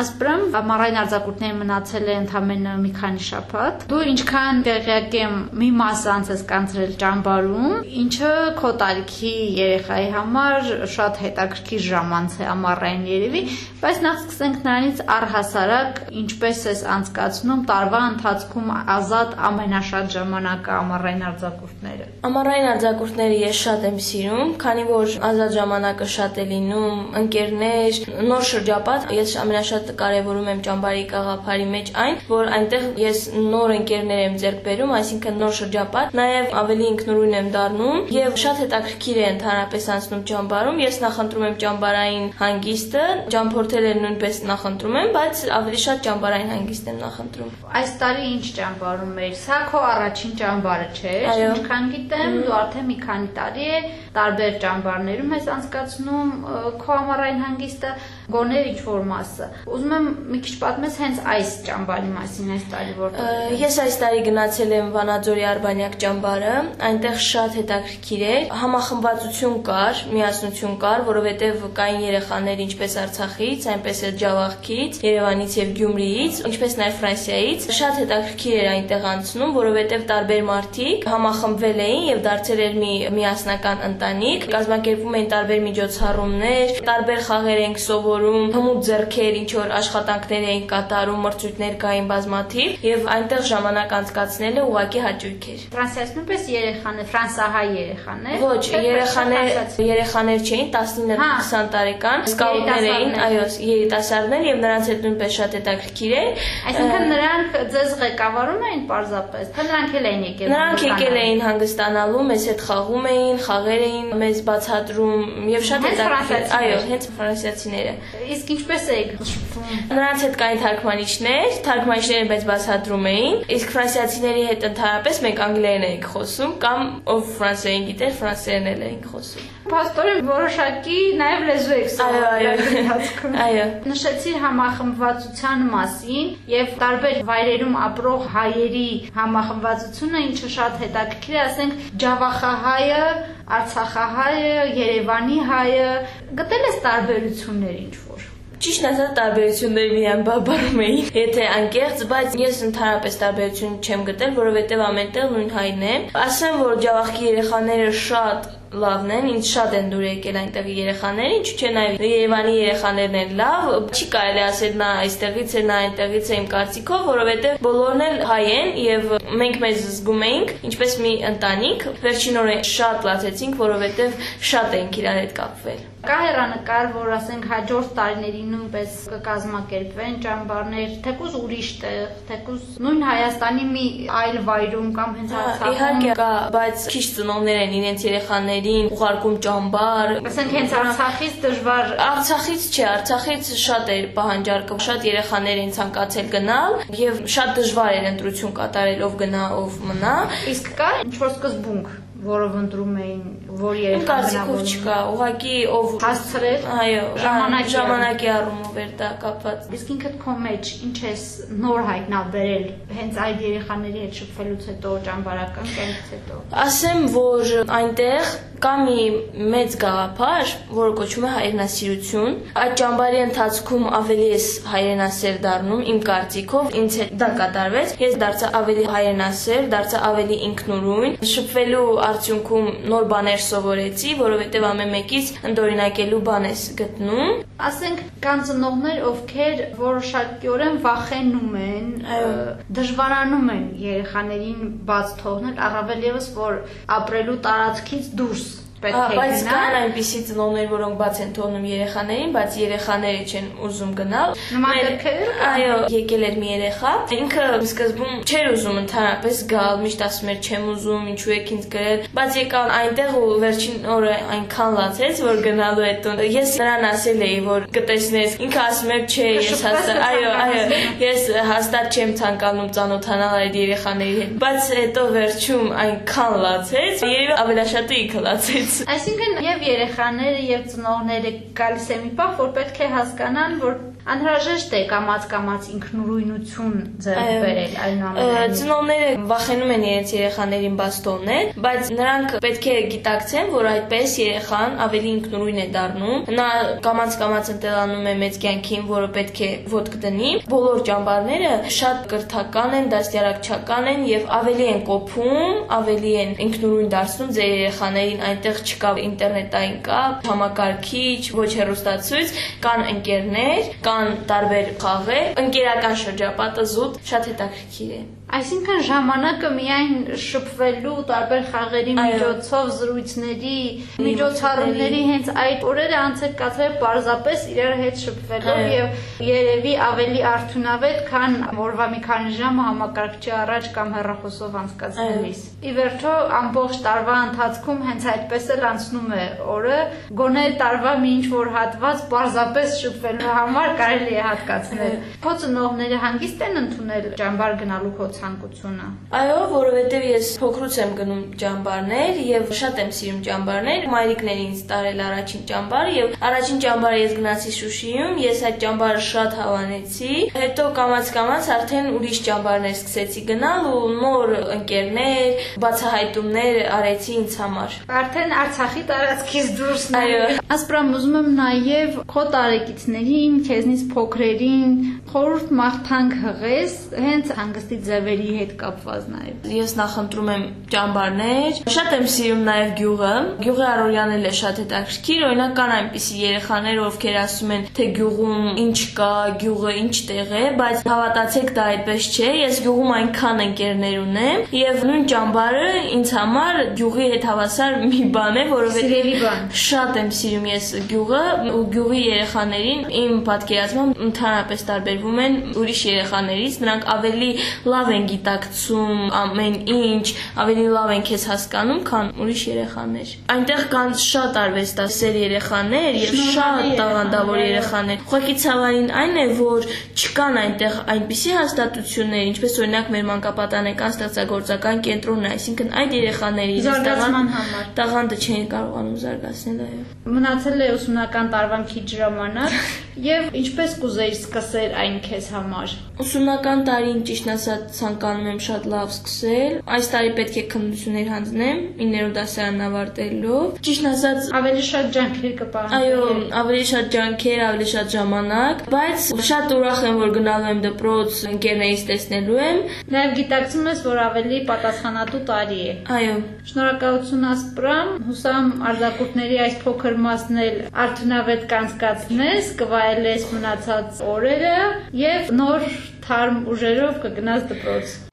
Ասպրամ ամառային արձակուրդները մնացել է ընդամենը մի քանի շաբաթ։ Դու ինչքան տեղյակ եմ, մի մաս անց ես կանցրել ճամբարում, ինչը քո տարիքի երեխայի համար շատ հետաքրքիր ժամանց է ամառային երևի, բայց նախ սկսենք նրանից առհասարակ ինչպես ես անցկացնում տարվա ընթացքում ազատ ամենաշատ ժամանակը ամառային արձակուրդները։ Ամառային արձակուրդները ես շատ եմ սիրում, քանի որ ազատ ժամանակը շատ է լինում, ընկերներ, նոր շրջապատ, ես ամենաշատ շատ կարևորում եմ ճամբարի գաղափարի մեջ այն, որ այնտեղ ես նոր ընկերներ եմ ձեռք բերում, այսինքն նոր շրջապատ, նաև ավելի ինքնուրույն եմ դառնում եւ շատ հետաքրքիր է ընդհանրապես անցնում ճամբարում։ Ես նախընտրում եմ ճամբարային հանգիստը, ճամփորդել եմ նույնպես նախընտրում եմ, բայց ավելի շատ ճամբարային հանգիստ եմ նախընտրում։ Այս տարի ինչ ճամբարում էր։ Սա քո առաջին ճամբարը չէ։ Ինչքան գիտեմ, դու արդեն մի քանի տարի է տարբեր ճամբարներում ես անցկացնում քո ամառային հանգիստը, գոներ ինչ որ մասը։ Ուզում եմ մի քիչ պատմես հենց այս ճամբարի մասին այս տարի որտեղ։ Ես այս տարի գնացել եմ Վանաձորի Արբանյակ ճամբարը, այնտեղ շատ հետաքրքիր էր։ Համախմբվածություն կար, միասնություն կար, որովհետև կային երեխաներ ինչպես Արցախից, այնպես էլ Ջավախքից, Երևանից եւ Գյումրիից, ինչպես նաեւ Ֆրանսիայից։ Շատ հետաքրքիր էր այնտեղ անցնում, որովհետև տարբեր մարդիկ համախմբվել էին եւ դարձել էր մի միասնական ընտանիք, կազմակերպվում էին տարբեր միջոցառումներ, տարբեր խաղեր ենք սովորում, հմուտ ձեռքեր, ինչ որ աշխատանքներ էին կատարում, մրցույթներ կային բազմաթիվ եւ այնտեղ ժամանակ անցկացնելը ուղակի հաճույք էր։ Ֆրանսիայից նույնպես երեխաներ, ֆրանսահայ երեխաներ։ Ոչ, երեխաներ, երեխաներ չէին 19-20 հա, տարեկան, սկաուտներ էին, այո, երիտասարդներ եւ նրանց հետ նույնպես շատ հետաքրքիր էր։ Այսինքն նրանք ձեզ ղեկավարում էին պարզապես, թե նրանք էլ էին եկել։ Նրանք եկել էին հանգստանալու, մեզ հետ խաղում էին, խաղեր էին մեզ բացատրում եւ շատ հետաքրքիր, այո, հենց ֆրանսիացիները։ Իսկ ինչպես եք Նրանց հետ կային թարգմանիչներ, թարգմանիչները մեզ բացատրում էին, իսկ ֆրանսիացիների հետ ընդհանրապես մենք անգլերեն էինք խոսում կամ ով ֆրանսերեն գիտեր, ֆրանսերեն էլ էինք խոսում։ Պաստորեն որոշակի նաև լեզու եք սովորել։ Այո։ Նշեցի համախմբվածության մասին եւ տարբեր վայրերում ապրող հայերի համախմբվածությունը, ինչը շատ հետաքրքիր է, ասենք Ջավախահայը, Արցախահայը, Երևանի հայը, գտել ես տարբերություններ ինչ որ։ Ճիշտ ասած տարբերությունները միայն բաբարում էին, եթե անկեղծ, բայց ես ընդհանրապես տարբերություն չեմ գտել, որովհետև ամենտեղ նույն հայն է։ Ասեմ, որ ջավախքի երեխաները շատ լավն են, ինձ շատ են դուր եկել այնտեղի երեխաները, ինչու՞ չէ նաև Երևանի երեխաներն են լավ, չի կարելի ասել նա այստեղից է, նա այնտեղից է իմ կարծիքով, որովհետև բոլորն էլ հայ են եւ մենք մեզ զգում էինք ինչպես մի ընտանիք։ Վերջին օրը շատ լացեցինք, որովհետև շատ էինք իրար հետ կապվել։ Կա հերանեկար, որ ասենք հաջորդ տարիներին նույնպես կկազմակերպվեն ճամբարներ, թեկուզ ուրիշ տեղ, թեկուզ նույն Հայաստանի մի այլ վայրում կամ հենց Արցախում։ Իհարկե կա, բայց քիչ ծնողներ են իրենց երեխաներին ուղարկում ճամբար։ Ասենք հենց Արցախից դժվար Արցախից չէ, Արցախից շատ էր պահանջարկը, շատ երեխաներ են ցանկացել գնալ եւ շատ դժվար էր ընտրություն կատարել ով գնա, ով մնա։ Իսկ կա ինչ որ սկզբունք որով ընտրում էին, որ երեխաներով չկա, ուղղակի ով հասցրել, այո, ժամանակի ժամանակի առումով էր դա կապված։ Իսկ ինքդ քո մեջ ինչ ես նոր հայտնաբերել հենց այդ երեխաների հետ շփվելուց հետո, ճամբարական կյանքից հետո։ Ասեմ, որ այնտեղ կա մի մեծ գաղափար, որը կոչվում է հայրենասիրություն։ Այդ ճամբարի ընթացքում ավելի ես հայրենասեր դառնում իմ կարծիքով, ինձ հետ դա կատարվեց։ Ես դարձա ավելի հայրենասեր, դարձա ավելի ինքնուրույն։ Շփվելու արդյունքում նոր բաներ սովորեցի, որովհետև ամեն մեկից ընդօրինակելու բան ես գտնում։ Ասենք կան ծնողներ, ովքեր որոշակիորեն վախենում են, դժվարանում են երեխաներին բաց թողնել, առավել եւս որ ապրելու տարածքից դուրս պետք է գնալ։ Բայց կան այնպիսի ծնողներ, որոնք բաց են թողնում երեխաներին, բայց երեխաները չեն ուզում գնալ։ Նման դեպքեր։ Այո, եկել էր մի երեխա, ինքը սկզբում չէր ուզում ընդհանրապես գալ, միշտ ասում էր չեմ ուզում, ինչու եք ինձ գրել, բայց եկավ այնտեղ ու վերջին օրը այնքան լացեց, որ գնալու է տուն։ Ես նրան ասել էի, որ կտեսնես, ինքը ասում էր չէ, ես հաստատ, այո, այո, ես հաստատ չեմ ցանկանում ծանոթանալ այդ երեխաների հետ։ Բայց հետո վերջում այնքան լացեց, երբ ավելաշատը ինքը լացեց Այսինքն եւ երեխաները եւ ծնողները գալիս է մի պահ, որ պետք է հասկանան, որ Անհրաժեշտ է կամած-կամած ինքնուրույնություն ձեռք բերել այնուամենայնիվ։ Ծնողները վախենում են իրենց երեխաներին բաստոնել, բայց նրանք պետք է գիտակցեն, որ այդպես երեխան ավելի ինքնուրույն է դառնում։ Նա կամած-կամած ընտելանում է մեծ կյանքին, որը պետք է ոտք դնի։ Բոլոր ճամբարները շատ կրթական են, դաստիարակչական են եւ ավելի են կոփում, ավելի են ինքնուրույն դարձնում ձեր երեխաներին, այնտեղ չկա ինտերնետային կապ, համակարգիչ, ոչ հեռուստացույց, կան ընկերներ, կան տարբեր խաղեր, ընկերական շրջապատը զուտ շատ հետաքրքիր է։ Այսինքն ժամանակը միայն շփվելու տարբեր խաղերի միջոցով զրույցների, միջոցառումների հենց այդ օրերը անցել կացրել պարզապես իրար հետ շփվելով եւ երևի ավելի արդյունավետ, քան որվա մի քանի ժամը համակարգչի առաջ կամ հեռախոսով անցկացնելիս։ Ի վերջո ամբողջ տարվա ընթացքում հենց այդպես էլ անցնում է օրը, գոնե տարվա մի ինչ որ հատված պարզապես շփվելու համար կարելի է հատկացնել։ Քո ծնողները հանգիստ են ընդունել ճամբար գնալու քո ցանկությունը։ Այո, որովհետև ես փոքրուց եմ գնում ճամբարներ եւ շատ եմ սիրում ճամբարներ։ Մայրիկն էր ինձ տարել առաջին ճամբարը եւ առաջին ճամբարը ես գնացի Շուշիում, ես այդ ճամբարը շատ հավանեցի։ Հետո կամած-կամած արդեն ուրիշ ճամբարներ սկսեցի գնալ ու նոր ընկերներ, բացահայտումներ արեցի ինձ համար։ Արդեն Արցախի տարածքից դուրս Այո։ Ասպրամ ուզում եմ նաև քո տարեկիցներին, քեզնից փոքրերին խորհուրդ մաղթանք հղես հենց հանգստի ձևերի հետ կապված նաև։ Ես նախընտրում եմ ճամբարներ, շատ եմ սիրում նաև գյուղը։ Գյուղի առօրյան էլ է շատ հետաքրքիր, օրինակ կան այնպիսի երեխաներ, ովքեր ասում են, թե գյուղում ինչ կա, գյուղը ինչ տեղ է, բայց հավատացեք դա այդպես չէ։ Ես գյուղում այնքան ընկերներ ունեմ, եւ նույն ճամբարը ինձ համար գյուղի հետ հավասար մի բան է, Սիրելի որովհետեւ բան։ շատ եմ սիրում ես գյուղը ու գյուղի երեխաներին իմ պատկերացմամբ ընդհանրապես տարբերվում են ուրիշ երեխաներից, նրանք ավելի լավ են գիտակցում ամեն ինչ, ավելի լավ են քեզ հասկանում, քան ուրիշ երեխաներ։ Այնտեղ կան շատ արվեստասեր երեխաներ եւ շատ տաղանդավոր երեխաներ, Ուղղակի ցավային այն է, որ չկան այնտեղ այնպիսի հաստատություններ, ինչպես օրինակ մեր մանկապատանեկան ստեղծագործական կենտրոնն է, այսինքն այդ երեխաների Զարգացման համար։ տաղանդը չեն կարողանում զարգացնել, այո։ Մնացել է ուսումնական տարվան քիչ ժամանակ եւ ինչպես կուզեիր սկսել այն քեզ համար։ Ուսումնական տարին ճիշտ ասած ցանկանում եմ շատ լավ սկսել։ Այս տարի պետք է քննություններ հանձնեմ 9-րդ դասարանն ավարտելով։ Ճիշտ ասած Ավելի շատ ջանքեր կպահանջի։ Այո, ավելի շատ ջանքեր, ավելի շատ ժամանակ, բայց շատ ուրախ եմ, որ գնալու եմ դպրոց, ընկերներից տեսնելու եմ։ Նաև գիտակցում ես, որ ավելի պատասխանատու տարի է։ Այո, Շնորհակալություն Ասպրամ, հուսամ արձակուրդների այս փոքր մասն էլ արդյունավետ կանցկացնես, կվայելես մնացած օրերը եւ նոր թարմ ուժերով կգնաս դպրոց։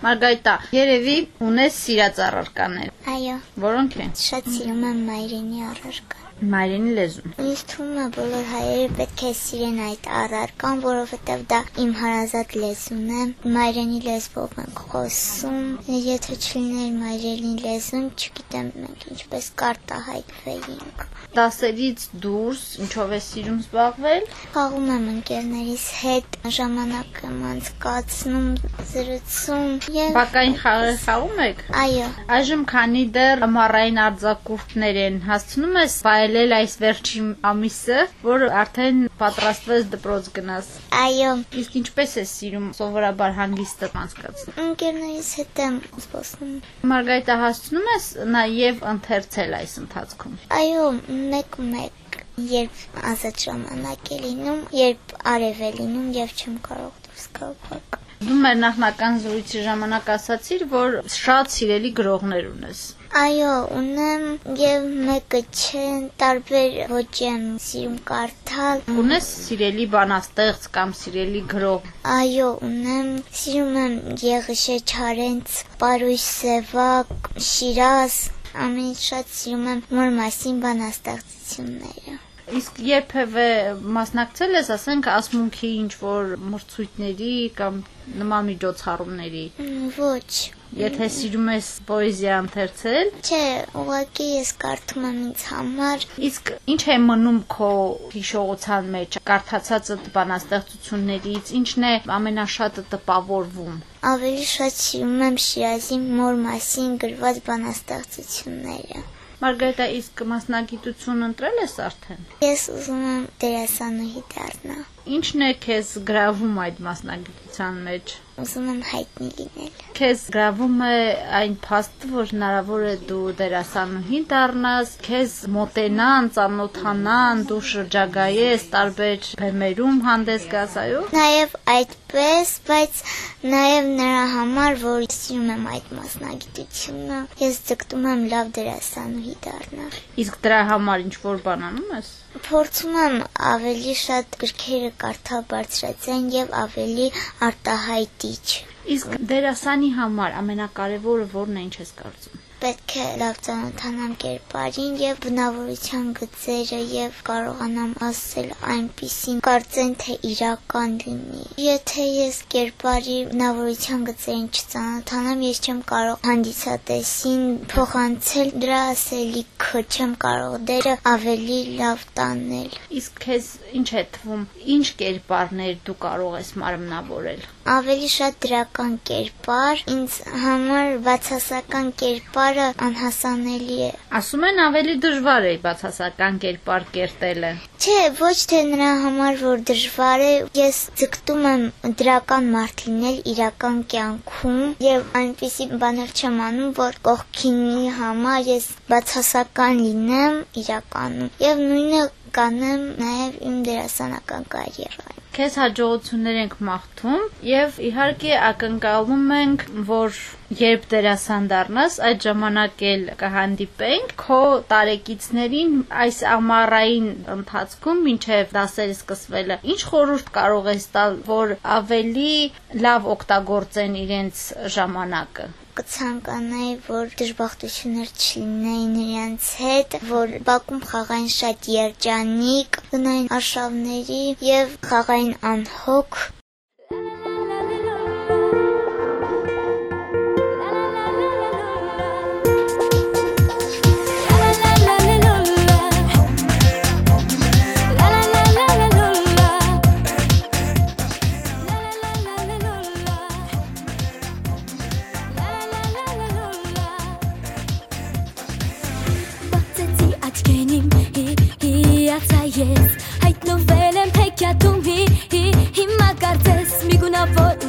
Մարգարիտա, երևի ունես սիրած առարկաներ։ Այո, Որոնք են։ շատ սիրում եմ մայրենի առարկան։ Մայրենի լեզուն։ Ինձ թվում է բոլոր հայերը պետք է սիրեն այդ առարկան, որովհետև դա իմ հարազատ լեզուն է։ Մայրենի լեզվով ենք խոսում։ Եթե չլիներ մայրենի լեզուն, չգիտեմ մենք ինչպես կարտահայտվեինք։ Դասերից դուրս ինչով ես սիրում զբաղվել։ Խաղում եմ ընկերներիս հետ, ժամանակ եմ անցկացնում, զրուցում եւ Բակային խաղեր խաղում եք։ այո, Այժմ քանի դեռ ամառային արձակուրդներ են, հասցնում ես վայել այլել այս վերջին ամիսը, որ արդեն պատրաստվես դպրոց գնաս։ Այո, Իսկ ինչպես ես սիրում սովորաբար հանգիստը անցկացնել։ ընկերներիս հետ եմ զբոսնում։ Մարգարիտա հասցնում ես նաև ընթերցել այս ընթացքում։ Այո, մեկ-մեկ, երբ ազատ ժամանակ է լինում, երբ արև է լինում եւ չեմ կարող դուրս գալ փակ։ Դու մեր նախնական զրույցի ժամանակ ասացիր, որ շատ սիրելի գրողներ ունես։ Այո, ունեմ եւ մեկը չեն տարբեր ոճ եմ սիրում կարդալ։ Ունես սիրելի բանաստեղծ կամ սիրելի գրող։ Այո, ունեմ, սիրում եմ Եղիշե Չարենց, Պարույր Սևակ, Շիրազ, ամեն շատ սիրում եմ մոր մասին բանաստեղծությունները։ Իսկ երբևէ մասնակցել ես, ասենք, ասմունքի ինչ որ մրցույթների կամ նման միջոցառումների։ Ոչ, Եթե սիրում ես պոեզիա ընթերցել, չէ, ուղղակի ես կարդում եմ ինձ համար։ իսկ ինչ է մնում քո հիշողության մեջ կարդացածդ բանաստեղծություններից, ինչն է ամենաշատը տպավորվում։ Ավելի շատ սիրում եմ Շիրազի մոր մասին գրված բանաստեղծությունները։ Մարգարիտա, իսկ մասնագիտություն ընտրել ես արդեն։ Ես ուզում եմ դերասանուհի դառնալ։ Ինչն է քեզ գրավում այդ մասնագիտության մեջ։ Ուզում եմ հայտնի լինել։ Քեզ գրավում է այն փաստը, որ հնարավոր է դու դերասանուհի դառնաս, քեզ մոտենան, ծանոթանան, դու շրջագայես տարբեր բեմերում հանդես գաս, այո։ Նաև այդպես, բայց նաև նրա համար, որ սիրում եմ այդ մասնագիտությունը, ես ձգտում եմ լավ դերասանուհի դառնալ։ Իսկ դրա համար ինչ որ բան անում ես։ Փորձում եմ ավելի շատ գրքերը կարդալ բարձրացան եւ ավելի արտահայտիչ։ Իսկ դերասանի համար ամենակարևորը ո՞րն է, ինչ ես կարծում։ Պետք է լավ ծանոթանամ կերպարին եւ բնավորության գծերը եւ կարողանամ ասել այնպիսին կարծեն թե իրական լինի։ Եթե ես կերպարի բնավորության գծերին չծանոթանամ, ես չեմ կարող հանդիսատեսին փոխանցել դրա ասելիքը, չեմ կարող դերը ավելի լավ տանել։ Իսկ քեզ ինչ է թվում, ինչ կերպարներ դու կարող ես մարմնավորել։ Ավելի շատ դրական կերպար, ինձ համար բացասական կերպարը անհասանելի է։ Ասում են ավելի դժվար է բացասական կերպար կերտելը։ Չէ, ոչ թե նրա համար, որ դժվար է, ես ձգտում եմ դրական մարդ լինել իրական կյանքում եւ այնպիսի բաներ չեմ անում, որ կողքինի համար ես բացասական լինեմ իրականում։ Եվ նույնը կանեմ նաեւ իմ դերասանական կարիերայում։ Քեզ հաջողություններ ենք մաղթում եւ իհարկե ակնկալում ենք, որ երբ դերասան դառնաս, այդ ժամանակ էլ կհանդիպենք քո տարեկիցներին այս ամառային ընթացքում մինչև դասերը սկսվելը։ Ինչ խորհուրդ կարող ես տալ, որ ավելի լավ օգտագործեն իրենց ժամանակը։ կցանկանայի, որ դժբախտություններ չլինեին իրենց հետ, որ Բաքում խաղային շատ երջանիկ, գնային արշավների եւ խաղային անհոգ ես հայտնվել եմ փեքյատում հի հի հիմա կարծես միգունավոր